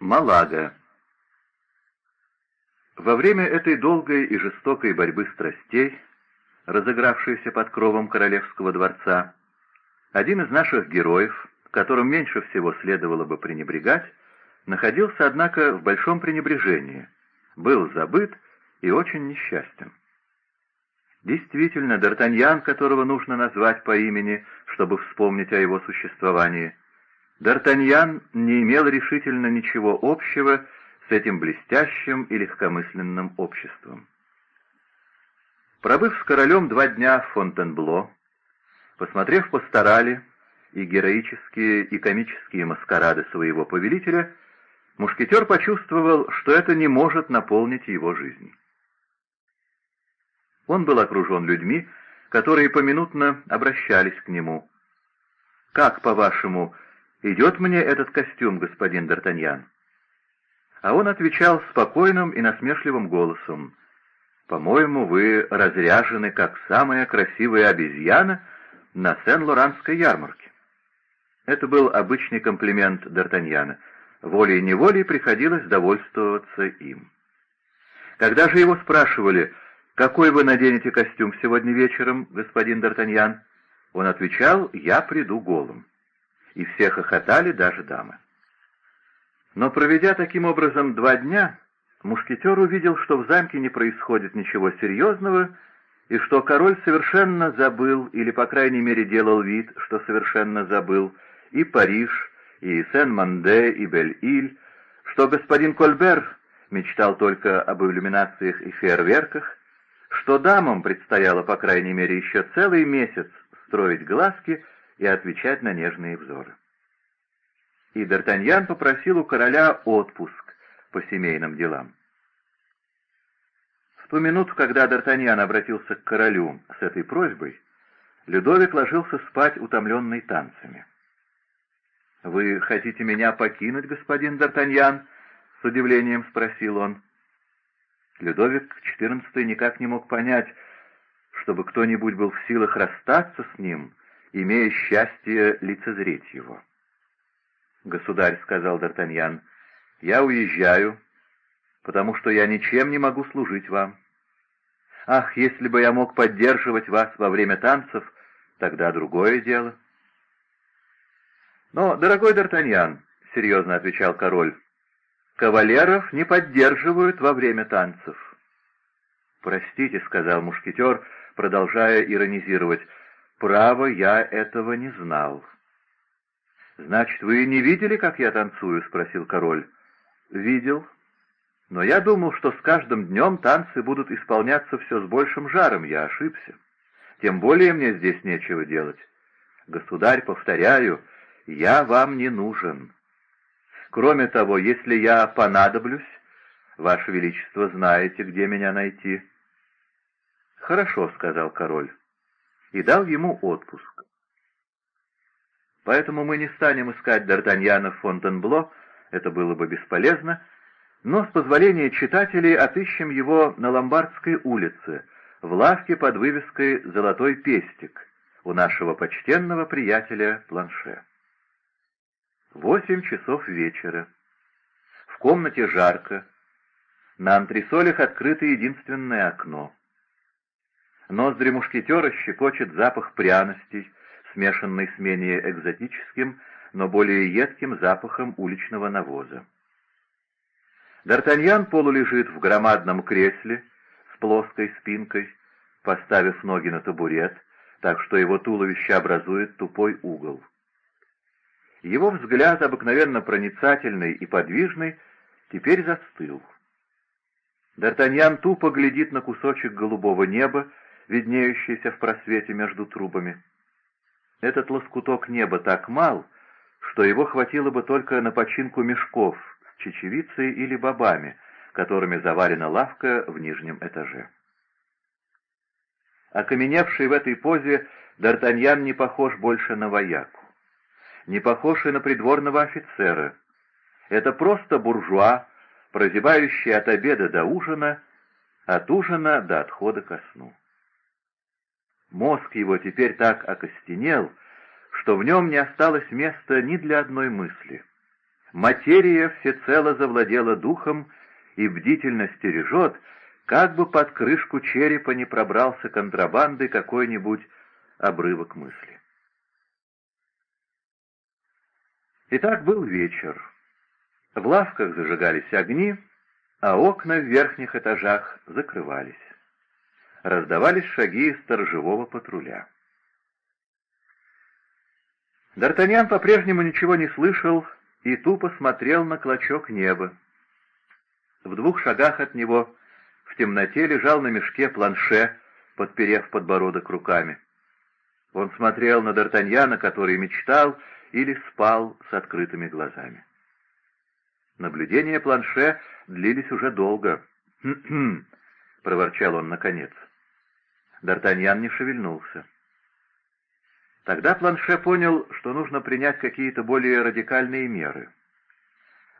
Малага. Во время этой долгой и жестокой борьбы страстей, разыгравшейся под кровом королевского дворца, один из наших героев, которым меньше всего следовало бы пренебрегать, находился, однако, в большом пренебрежении, был забыт и очень несчастен. Действительно, Д'Артаньян, которого нужно назвать по имени, чтобы вспомнить о его существовании, Д'Артаньян не имел решительно ничего общего с этим блестящим и легкомысленным обществом. Пробыв с королем два дня в Фонтенбло, посмотрев пасторали и героические и комические маскарады своего повелителя, мушкетер почувствовал, что это не может наполнить его жизнь. Он был окружен людьми, которые поминутно обращались к нему. «Как, по-вашему, идет мне этот костюм, господин Д'Артаньян?» А он отвечал спокойным и насмешливым голосом. «По-моему, вы разряжены, как самая красивая обезьяна на Сен-Лоранской ярмарке». Это был обычный комплимент Д'Артаньяна. Волей-неволей приходилось довольствоваться им. Когда же его спрашивали, «Какой вы наденете костюм сегодня вечером, господин Д'Артаньян?» Он отвечал, «Я приду голым». И все хохотали, даже дамы. Но проведя таким образом два дня, мушкетер увидел, что в замке не происходит ничего серьезного, и что король совершенно забыл, или, по крайней мере, делал вид, что совершенно забыл, и Париж, и Сен-Манде, и Бель-Иль, что господин Кольбер мечтал только об иллюминациях и фейерверках, что дамам предстояло, по крайней мере, еще целый месяц строить глазки и отвечать на нежные взоры. И Д'Артаньян попросил у короля отпуск по семейным делам. В ту минуту, когда Д'Артаньян обратился к королю с этой просьбой, Людовик ложился спать, утомленный танцами. «Вы хотите меня покинуть, господин Д'Артаньян?» — с удивлением спросил он. Людовик XIV никак не мог понять, чтобы кто-нибудь был в силах расстаться с ним, имея счастье лицезреть его. «Государь», — сказал Д'Артаньян, — «я уезжаю, потому что я ничем не могу служить вам. Ах, если бы я мог поддерживать вас во время танцев, тогда другое дело». «Но, дорогой Д'Артаньян», — серьезно отвечал король, Кавалеров не поддерживают во время танцев. «Простите», — сказал мушкетер, продолжая иронизировать, — «право, я этого не знал». «Значит, вы не видели, как я танцую?» — спросил король. «Видел. Но я думал, что с каждым днем танцы будут исполняться все с большим жаром. Я ошибся. Тем более мне здесь нечего делать. Государь, повторяю, я вам не нужен. Кроме того, если я понадоблюсь, Ваше Величество знаете, где меня найти». «Хорошо», — сказал король, и дал ему отпуск. Поэтому мы не станем искать Д'Артаньяна в Фонтенбло, это было бы бесполезно, но с позволения читателей отыщем его на Ломбардской улице, в лавке под вывеской «Золотой пестик» у нашего почтенного приятеля Планше. Восемь часов вечера. В комнате жарко. На антресолях открыто единственное окно. Ноздри мушкетера щекочет запах пряностей, смешанный с менее экзотическим, но более едким запахом уличного навоза. Д'Артаньян полулежит в громадном кресле с плоской спинкой, поставив ноги на табурет, так что его туловище образует тупой угол. Его взгляд, обыкновенно проницательный и подвижный, теперь застыл. Д'Артаньян тупо глядит на кусочек голубого неба, виднеющийся в просвете между трубами. Этот лоскуток неба так мал, что его хватило бы только на починку мешков с чечевицей или бобами, которыми заварена лавка в нижнем этаже. Окаменевший в этой позе, Д'Артаньян не похож больше на вояку не похож и на придворного офицера. Это просто буржуа, прозябающий от обеда до ужина, от ужина до отхода ко сну. Мозг его теперь так окостенел, что в нем не осталось места ни для одной мысли. материя всецело завладела духом и бдительно стережет, как бы под крышку черепа не пробрался контрабандой какой-нибудь обрывок мысли. Итак, был вечер. В лавках зажигались огни, а окна в верхних этажах закрывались. Раздавались шаги сторожевого патруля. Д'Артаньян по-прежнему ничего не слышал и тупо смотрел на клочок неба. В двух шагах от него в темноте лежал на мешке планше, подперев подбородок руками. Он смотрел на Д'Артаньяна, который мечтал или спал с открытыми глазами. Наблюдения планше длились уже долго. «Хм-хм», — проворчал он наконец. Д'Артаньян не шевельнулся. Тогда Планше понял, что нужно принять какие-то более радикальные меры.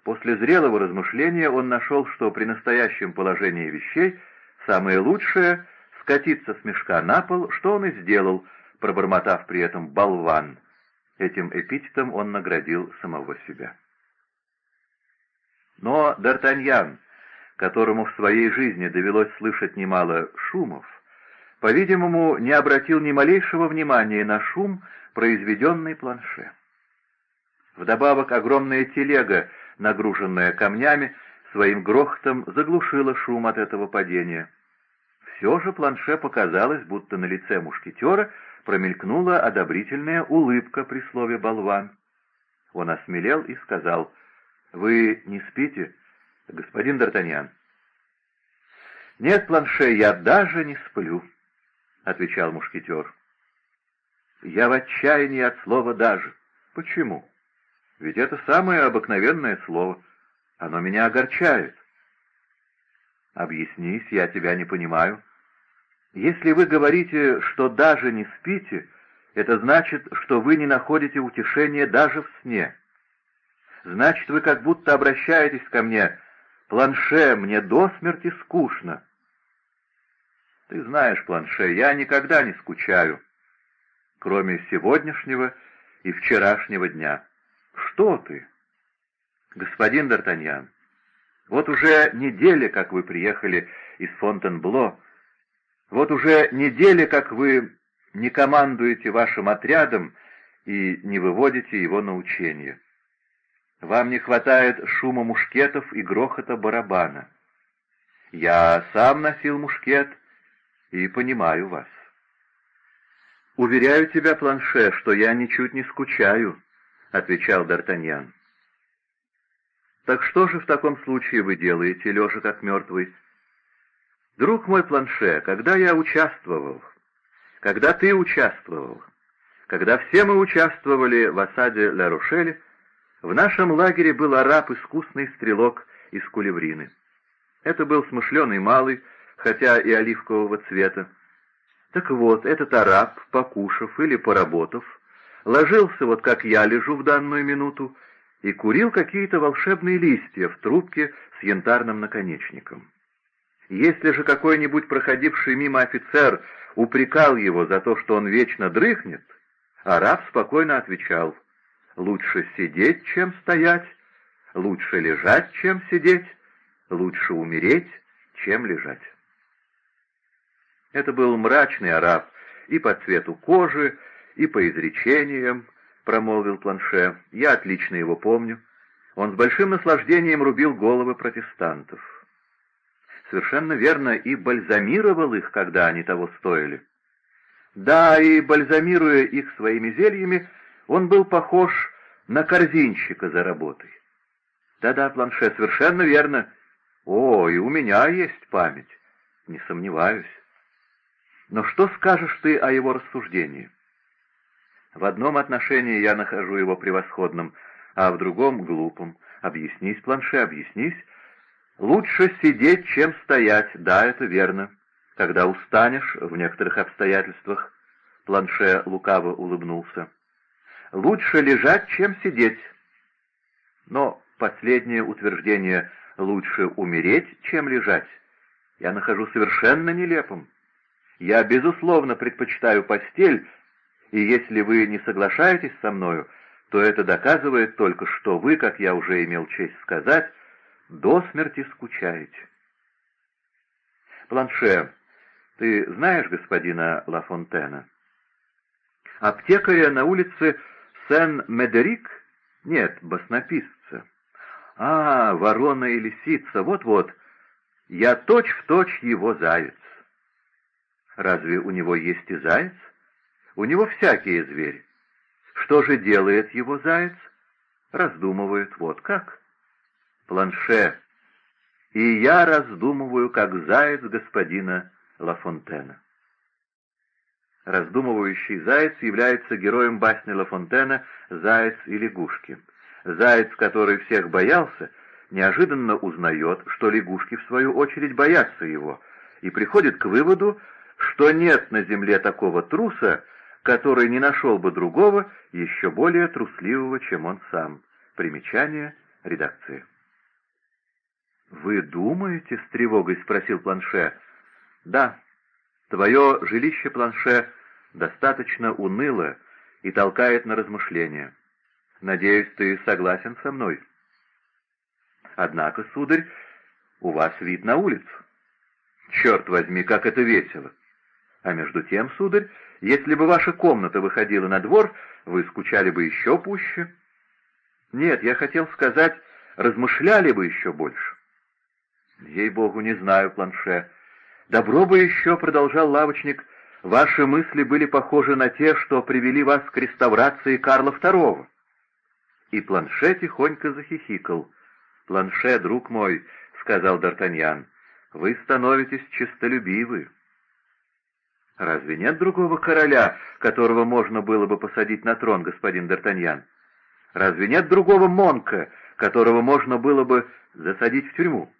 После зрелого размышления он нашел, что при настоящем положении вещей самое лучшее — скатиться с мешка на пол, что он и сделал, пробормотав при этом «болван». Этим эпитетом он наградил самого себя. Но Д'Артаньян, которому в своей жизни довелось слышать немало шумов, по-видимому, не обратил ни малейшего внимания на шум, произведенный планше. Вдобавок огромная телега, нагруженная камнями, своим грохотом заглушила шум от этого падения. Все же планше показалось, будто на лице мушкетера промелькнула одобрительная улыбка при слове «болван». Он осмелел и сказал, «Вы не спите, господин Д'Артаньян?» «Нет, планше, я даже не сплю». — отвечал мушкетер. «Я в отчаянии от слова «даже». Почему? Ведь это самое обыкновенное слово. Оно меня огорчает». «Объяснись, я тебя не понимаю. Если вы говорите, что даже не спите, это значит, что вы не находите утешения даже в сне. Значит, вы как будто обращаетесь ко мне. Планше, мне до смерти скучно». Ты знаешь, Планше, я никогда не скучаю, кроме сегодняшнего и вчерашнего дня. Что ты? Господин Д'Артаньян, вот уже неделя, как вы приехали из Фонтенбло, вот уже неделя, как вы не командуете вашим отрядом и не выводите его на учение. Вам не хватает шума мушкетов и грохота барабана. Я сам носил мушкет — и понимаю вас. «Уверяю тебя, Планше, что я ничуть не скучаю», — отвечал Д'Артаньян. «Так что же в таком случае вы делаете, лежа как мертвый?» «Друг мой Планше, когда я участвовал, когда ты участвовал, когда все мы участвовали в осаде Ля-Рошеля, в нашем лагере был араб, искусный стрелок из кулеврины. Это был смышленый малый, хотя и оливкового цвета. Так вот, этот араб, покушав или поработав, ложился вот как я лежу в данную минуту и курил какие-то волшебные листья в трубке с янтарным наконечником. Если же какой-нибудь проходивший мимо офицер упрекал его за то, что он вечно дрыхнет, араб спокойно отвечал «Лучше сидеть, чем стоять, лучше лежать, чем сидеть, лучше умереть, чем лежать». Это был мрачный араб и по цвету кожи, и по изречениям, — промолвил Планше. Я отлично его помню. Он с большим наслаждением рубил головы протестантов. Совершенно верно, и бальзамировал их, когда они того стоили. Да, и бальзамируя их своими зельями, он был похож на корзинщика за работой. Да-да, Планше, совершенно верно. О, и у меня есть память, не сомневаюсь. Но что скажешь ты о его рассуждении? В одном отношении я нахожу его превосходным, а в другом — глупым. Объяснись, планше, объяснись. Лучше сидеть, чем стоять, да, это верно. Когда устанешь в некоторых обстоятельствах, планше лукаво улыбнулся. Лучше лежать, чем сидеть. Но последнее утверждение «лучше умереть, чем лежать» я нахожу совершенно нелепым. Я, безусловно, предпочитаю постель, и если вы не соглашаетесь со мною, то это доказывает только, что вы, как я уже имел честь сказать, до смерти скучаете. Планше, ты знаешь господина Лафонтена? Аптекаря на улице Сен-Медерик? Нет, баснописца. А, ворона и лисица, вот-вот. Я точь-в-точь точь его заяц. Разве у него есть и заяц? У него всякие звери. Что же делает его заяц? Раздумывает вот как. Планше. И я раздумываю, как заяц господина Лафонтена. Раздумывающий заяц является героем басни Лафонтена «Заяц и лягушки». Заяц, который всех боялся, неожиданно узнает, что лягушки, в свою очередь, боятся его, и приходит к выводу, что нет на земле такого труса, который не нашел бы другого, еще более трусливого, чем он сам. Примечание редакции. «Вы думаете?» — с тревогой спросил Планше. «Да, твое жилище, Планше, достаточно уныло и толкает на размышления. Надеюсь, ты согласен со мной?» «Однако, сударь, у вас вид на улицу. Черт возьми, как это весело! А между тем, сударь, если бы ваша комната выходила на двор, вы скучали бы еще пуще. Нет, я хотел сказать, размышляли бы еще больше. Ей-богу, не знаю, планше. Добро бы еще, — продолжал лавочник, — ваши мысли были похожи на те, что привели вас к реставрации Карла II. И планше тихонько захихикал. «Планше, друг мой», — сказал Д'Артаньян, — «вы становитесь честолюбивы». «Разве нет другого короля, которого можно было бы посадить на трон, господин Д'Артаньян? Разве нет другого Монка, которого можно было бы засадить в тюрьму?»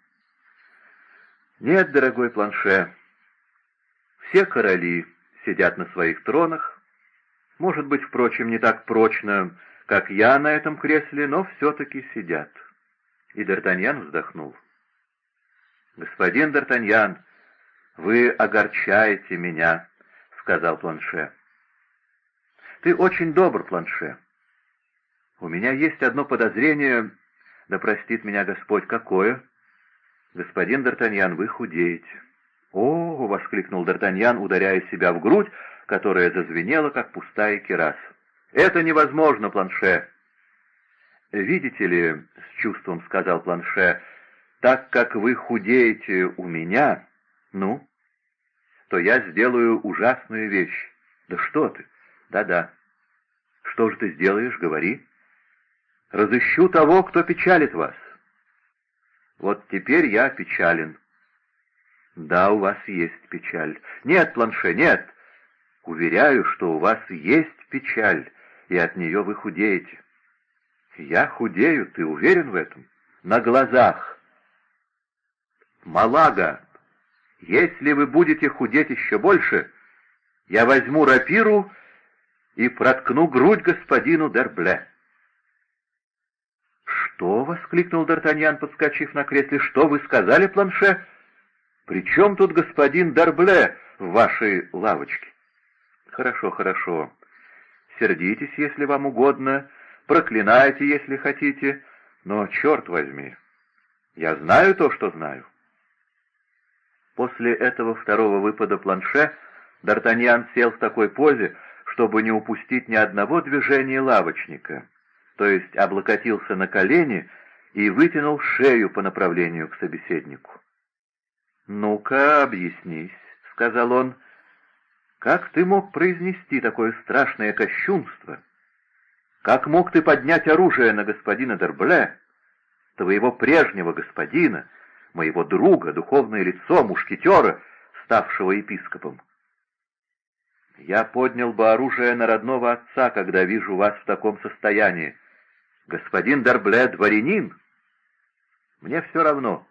«Нет, дорогой планше, все короли сидят на своих тронах, может быть, впрочем, не так прочно, как я на этом кресле, но все-таки сидят». И Д'Артаньян вздохнул. «Господин Д'Артаньян, вы огорчаете меня», — сказал Планше. «Ты очень добр, Планше. У меня есть одно подозрение, да простит меня Господь, какое. Господин Д'Артаньян, вы худеете». «О!» — воскликнул Д'Артаньян, ударяя себя в грудь, которая зазвенела, как пустая керас. «Это невозможно, Планше!» «Видите ли, — с чувством сказал Планше, — так как вы худеете у меня, ну, то я сделаю ужасную вещь. Да что ты? Да-да. Что же ты сделаешь, говори. Разыщу того, кто печалит вас. Вот теперь я печален. Да, у вас есть печаль. Нет, Планше, нет. Уверяю, что у вас есть печаль, и от нее вы худеете. Я худею, ты уверен в этом? На глазах. Малага, если вы будете худеть еще больше, я возьму рапиру и проткну грудь господину Дербле. «Что?» — воскликнул Д'Артаньян, подскочив на кресле. «Что вы сказали, планше? При чем тут господин Дербле в вашей лавочке?» «Хорошо, хорошо. Сердитесь, если вам угодно, проклинайте, если хотите, но, черт возьми, я знаю то, что знаю. После этого второго выпада планше Д'Артаньян сел в такой позе, чтобы не упустить ни одного движения лавочника, то есть облокотился на колени и вытянул шею по направлению к собеседнику. «Ну-ка, объяснись», — сказал он, — «как ты мог произнести такое страшное кощунство? Как мог ты поднять оружие на господина Дербле, твоего прежнего господина, моего друга, духовное лицо, мушкетера, ставшего епископом. Я поднял бы оружие на родного отца, когда вижу вас в таком состоянии. Господин Дербле дворянин. Мне все равно.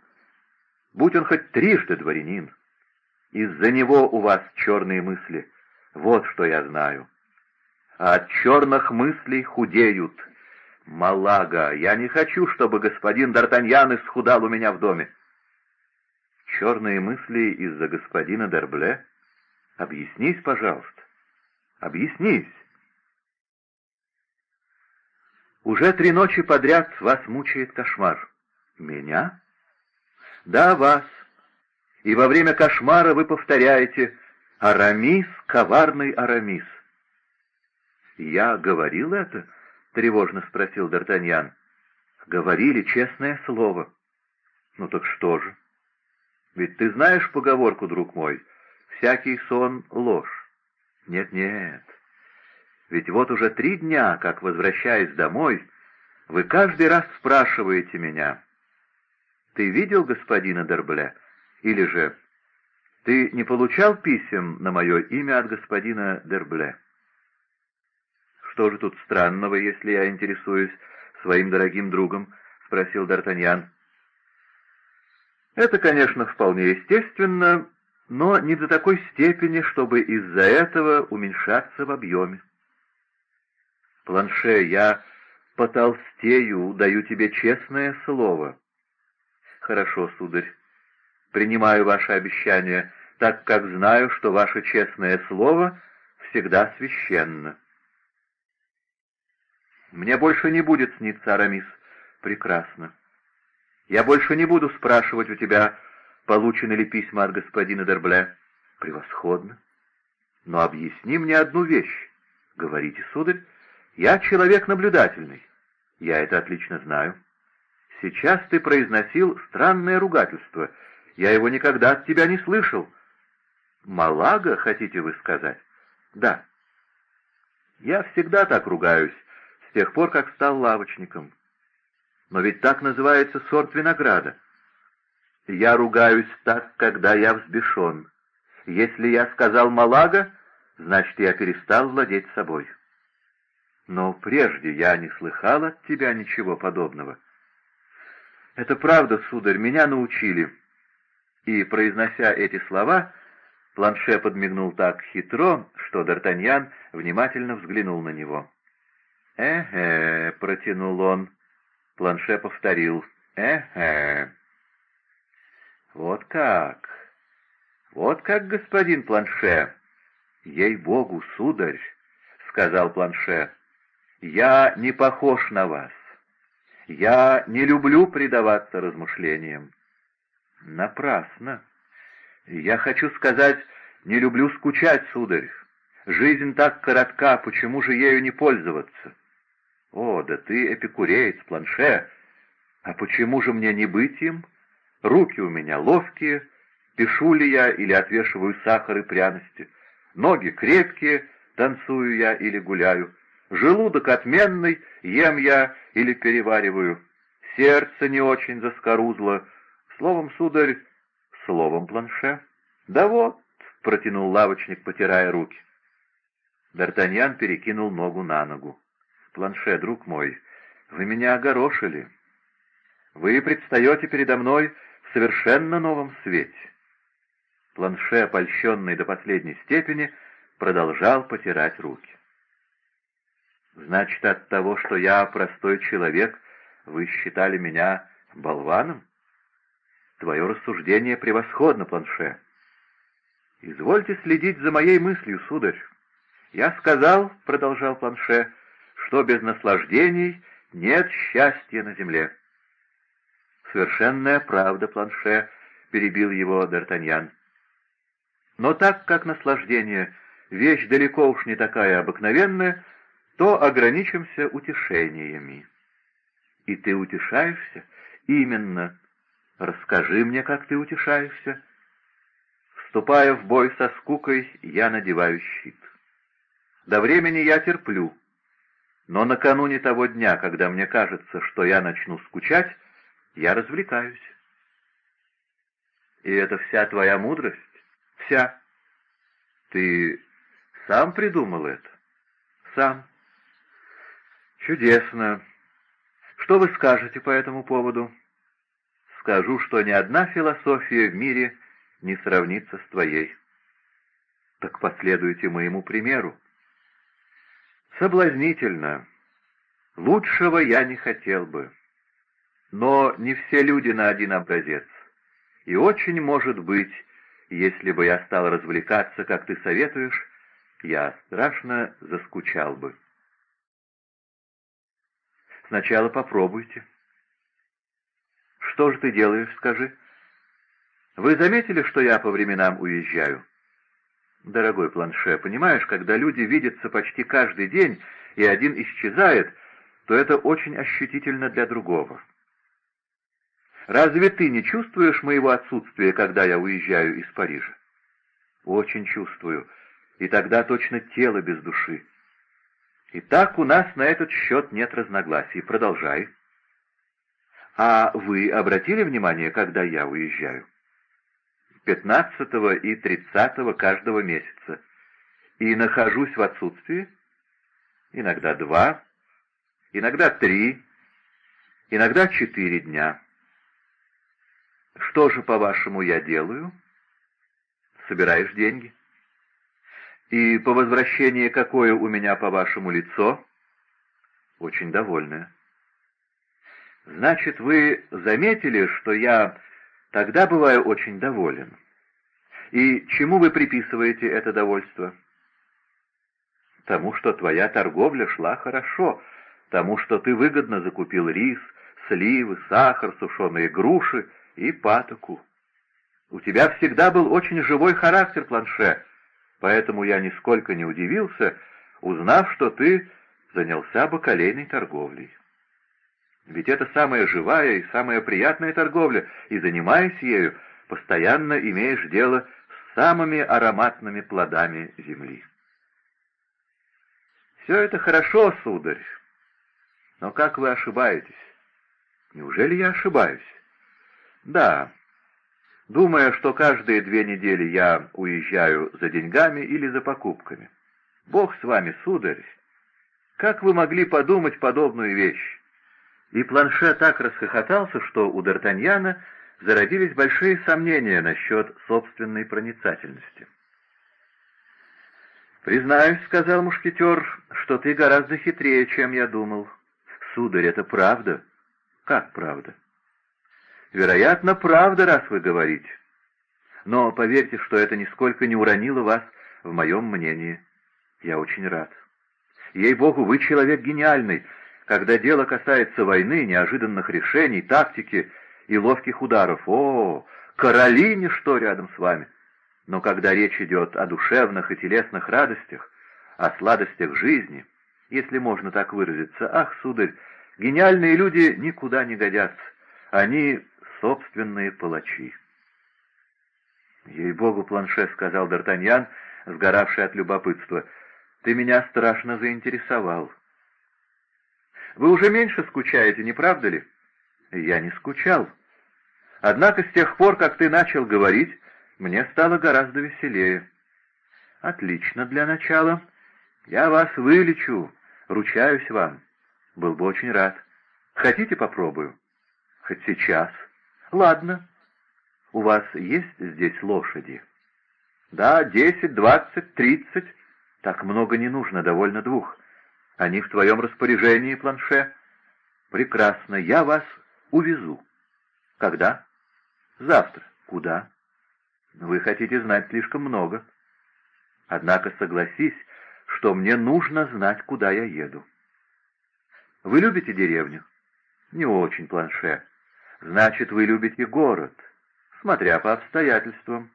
Будь он хоть трижды дворянин. Из-за него у вас черные мысли. Вот что я знаю. А от черных мыслей худеют. Малага, я не хочу, чтобы господин Д'Артаньян исхудал у меня в доме. Черные мысли из-за господина Дербле? Объяснись, пожалуйста. Объяснись. Уже три ночи подряд вас мучает кошмар. Меня? Да, вас. И во время кошмара вы повторяете «Арамис, коварный Арамис». «Я говорил это?» — тревожно спросил Д'Артаньян. «Говорили, честное слово». «Ну так что же?» «Ведь ты знаешь поговорку, друг мой, всякий сон — ложь». «Нет-нет, ведь вот уже три дня, как возвращаясь домой, вы каждый раз спрашиваете меня, «Ты видел господина Дербле?» Или же «Ты не получал писем на мое имя от господина Дербле?» «Что же тут странного, если я интересуюсь своим дорогим другом?» — спросил Д'Артаньян. «Это, конечно, вполне естественно, но не до такой степени, чтобы из-за этого уменьшаться в объеме. Планше, я потолстею, даю тебе честное слово. Хорошо, сударь, принимаю ваше обещание, так как знаю, что ваше честное слово всегда священно. Мне больше не будет сниться, Арамис. Прекрасно. Я больше не буду спрашивать у тебя, получены ли письма от господина Дербле. Превосходно. Но объясни мне одну вещь. Говорите, сударь. Я человек наблюдательный. Я это отлично знаю. Сейчас ты произносил странное ругательство. Я его никогда от тебя не слышал. Малага, хотите вы сказать? Да. Я всегда так ругаюсь, с тех пор, как стал лавочником. Но ведь так называется сорт винограда. Я ругаюсь так, когда я взбешен. Если я сказал «малага», значит, я перестал владеть собой. Но прежде я не слыхал от тебя ничего подобного. Это правда, сударь, меня научили. И, произнося эти слова, Планше подмигнул так хитро, что Д'Артаньян внимательно взглянул на него. «Э-э», — протянул он. Планше повторил. «Э-э». «Вот как! Вот как, господин Планше!» «Ей-богу, сударь!» — сказал Планше. «Я не похож на вас. Я не люблю предаваться размышлениям». «Напрасно. Я хочу сказать, не люблю скучать, сударь. Жизнь так коротка, почему же ею не пользоваться?» «О, да ты эпикуреец, планше. А почему же мне не быть им? Руки у меня ловкие, пишу ли я или отвешиваю сахар и пряности. Ноги крепкие, танцую я или гуляю. Желудок отменный, ем я или перевариваю. Сердце не очень заскорузло. Словом, сударь, словом, планше. Да вот, — протянул лавочник, потирая руки. Д'Артаньян перекинул ногу на ногу. «Планше, друг мой, вы меня огорошили. Вы предстаете передо мной в совершенно новом свете». Планше, опольщенный до последней степени, продолжал потирать руки. Значит, от того, что я простой человек, вы считали меня болваном? Твое рассуждение превосходно, Планше. Извольте следить за моей мыслью, сударь. Я сказал, — продолжал Планше, — что без наслаждений нет счастья на земле. Совершенная правда, Планше, — перебил его Д'Артаньян. Но так как наслаждение — вещь далеко уж не такая обыкновенная, то ограничимся утешениями. И ты утешаешься? Именно. Расскажи мне, как ты утешаешься. Вступая в бой со скукой, я надеваю щит. До времени я терплю, но накануне того дня, когда мне кажется, что я начну скучать, я развлекаюсь. И это вся твоя мудрость? Вся. Ты сам придумал это? Сам. «Чудесно. Что вы скажете по этому поводу?» «Скажу, что ни одна философия в мире не сравнится с твоей». «Так последуйте моему примеру». «Соблазнительно. Лучшего я не хотел бы. Но не все люди на один образец. И очень может быть, если бы я стал развлекаться, как ты советуешь, я страшно заскучал бы». Сначала попробуйте. Что же ты делаешь, скажи? Вы заметили, что я по временам уезжаю? Дорогой планше, понимаешь, когда люди видятся почти каждый день, и один исчезает, то это очень ощутительно для другого. Разве ты не чувствуешь моего отсутствия, когда я уезжаю из Парижа? Очень чувствую, и тогда точно тело без души. И так у нас на этот счет нет разногласий. Продолжай. А вы обратили внимание, когда я уезжаю? Пятнадцатого и тридцатого каждого месяца. И нахожусь в отсутствии? Иногда два, иногда три, иногда четыре дня. Что же, по-вашему, я делаю? Собираешь деньги. И по возвращении какое у меня, по-вашему, лицо? Очень довольное. Значит, вы заметили, что я тогда бываю очень доволен. И чему вы приписываете это довольство? Тому, что твоя торговля шла хорошо, тому, что ты выгодно закупил рис, сливы, сахар, сушеные груши и патоку. У тебя всегда был очень живой характер, планше, поэтому я нисколько не удивился, узнав, что ты занялся бакалейной торговлей. Ведь это самая живая и самая приятная торговля, и, занимаясь ею, постоянно имеешь дело с самыми ароматными плодами земли. Все это хорошо, сударь, но как вы ошибаетесь? Неужели я ошибаюсь? Да, думая, что каждые две недели я уезжаю за деньгами или за покупками. Бог с вами, сударь. Как вы могли подумать подобную вещь? И Планше так расхохотался, что у Д'Артаньяна зародились большие сомнения насчет собственной проницательности. «Признаюсь, — сказал мушкетер, — что ты гораздо хитрее, чем я думал. Сударь, это правда?» «Как правда?» «Вероятно, правда, раз вы говорите. Но поверьте, что это нисколько не уронило вас в моем мнении. Я очень рад. Ей-богу, вы человек гениальный, когда дело касается войны, неожиданных решений, тактики и ловких ударов. О, короли ничто рядом с вами. Но когда речь идет о душевных и телесных радостях, о сладостях жизни, если можно так выразиться, ах, сударь, гениальные люди никуда не годятся. Они собственные палачи. «Ей-богу, планше», — сказал Д'Артаньян, сгоравший от любопытства, — «ты меня страшно заинтересовал». Вы уже меньше скучаете, не правда ли? Я не скучал. Однако с тех пор, как ты начал говорить, мне стало гораздо веселее. Отлично для начала. Я вас вылечу, ручаюсь вам. Был бы очень рад. Хотите, попробую? Хоть сейчас. Ладно. У вас есть здесь лошади? Да, десять, двадцать, тридцать. Так много не нужно, довольно двух. Они в твоем распоряжении, планше. Прекрасно, я вас увезу. Когда? Завтра. Куда? Вы хотите знать слишком много. Однако согласись, что мне нужно знать, куда я еду. Вы любите деревню? Не очень, планше. Значит, вы любите город, смотря по обстоятельствам.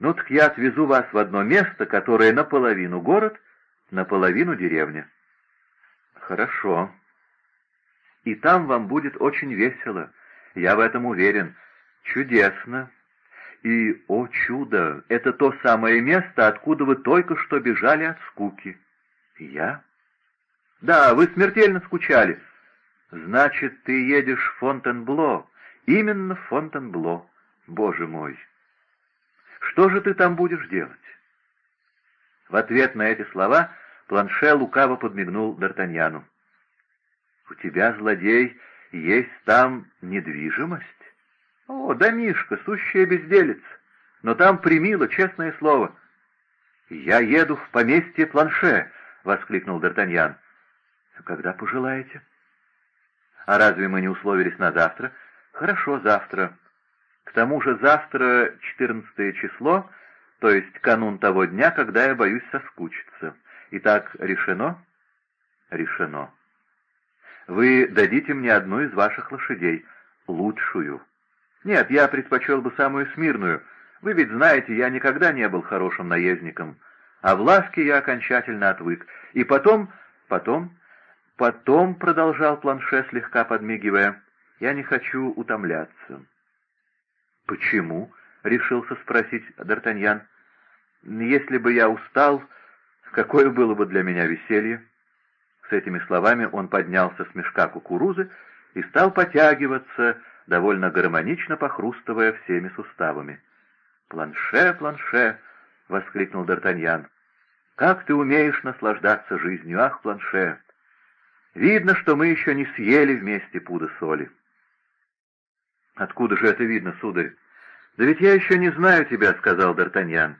Ну так я отвезу вас в одно место, которое наполовину город, наполовину деревня. Хорошо. И там вам будет очень весело. Я в этом уверен. Чудесно. И, о чудо, это то самое место, откуда вы только что бежали от скуки. Я? Да, вы смертельно скучали. Значит, ты едешь в Фонтенбло. Именно в Фонтенбло. Боже мой. Что же ты там будешь делать? В ответ на эти слова Планше лукаво подмигнул Д'Артаньяну. «У тебя, злодей, есть там недвижимость?» «О, домишка, сущая безделица, но там примило, честное слово». «Я еду в поместье Планше», — воскликнул Д'Артаньян. «Когда пожелаете?» «А разве мы не условились на завтра?» «Хорошо, завтра. К тому же завтра четырнадцатое число, то есть канун того дня, когда я боюсь соскучиться». Итак, решено? Решено. Вы дадите мне одну из ваших лошадей, лучшую. Нет, я предпочел бы самую смирную. Вы ведь знаете, я никогда не был хорошим наездником. А в ласке я окончательно отвык. И потом, потом, потом, продолжал планше, слегка подмигивая, я не хочу утомляться. Почему? — решился спросить Д'Артаньян. «Если бы я устал, какое было бы для меня веселье?» С этими словами он поднялся с мешка кукурузы и стал потягиваться, довольно гармонично похрустывая всеми суставами. «Планше, планше!» — воскликнул Д'Артаньян. «Как ты умеешь наслаждаться жизнью, ах, планше! Видно, что мы еще не съели вместе пуда соли». «Откуда же это видно, сударь?» «Да ведь я еще не знаю тебя», — сказал Д'Артаньян,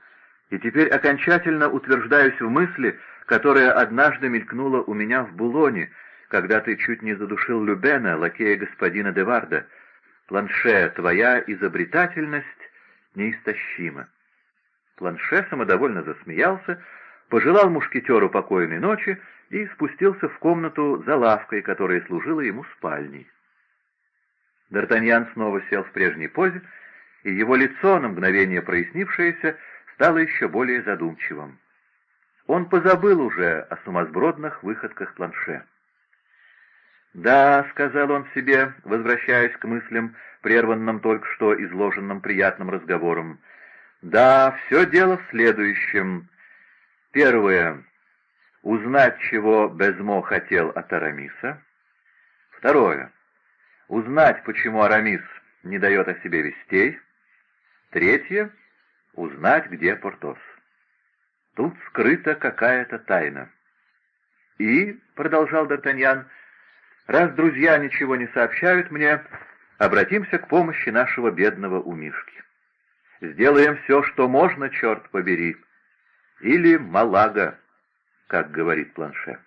«и теперь окончательно утверждаюсь в мысли, которая однажды мелькнула у меня в Булоне, когда ты чуть не задушил Любена, лакея господина Деварда. Планше, твоя изобретательность неистощима. Планше самодовольно засмеялся, пожелал мушкетеру покойной ночи и спустился в комнату за лавкой, которая служила ему спальней. Д'Артаньян снова сел в прежней позе, и его лицо, на мгновение прояснившееся, стало еще более задумчивым. Он позабыл уже о сумасбродных выходках планше. «Да», — сказал он себе, возвращаясь к мыслям, прерванным только что изложенным приятным разговором, «да, все дело в следующем. Первое — узнать, чего Безмо хотел от Арамиса. Второе — узнать, почему Арамис не дает о себе вестей. Третье — узнать, где Портос. Тут скрыта какая-то тайна. И, — продолжал Д'Артаньян, — Раз друзья ничего не сообщают мне, обратимся к помощи нашего бедного умишки. Сделаем все, что можно, черт побери. Или малага, как говорит планше.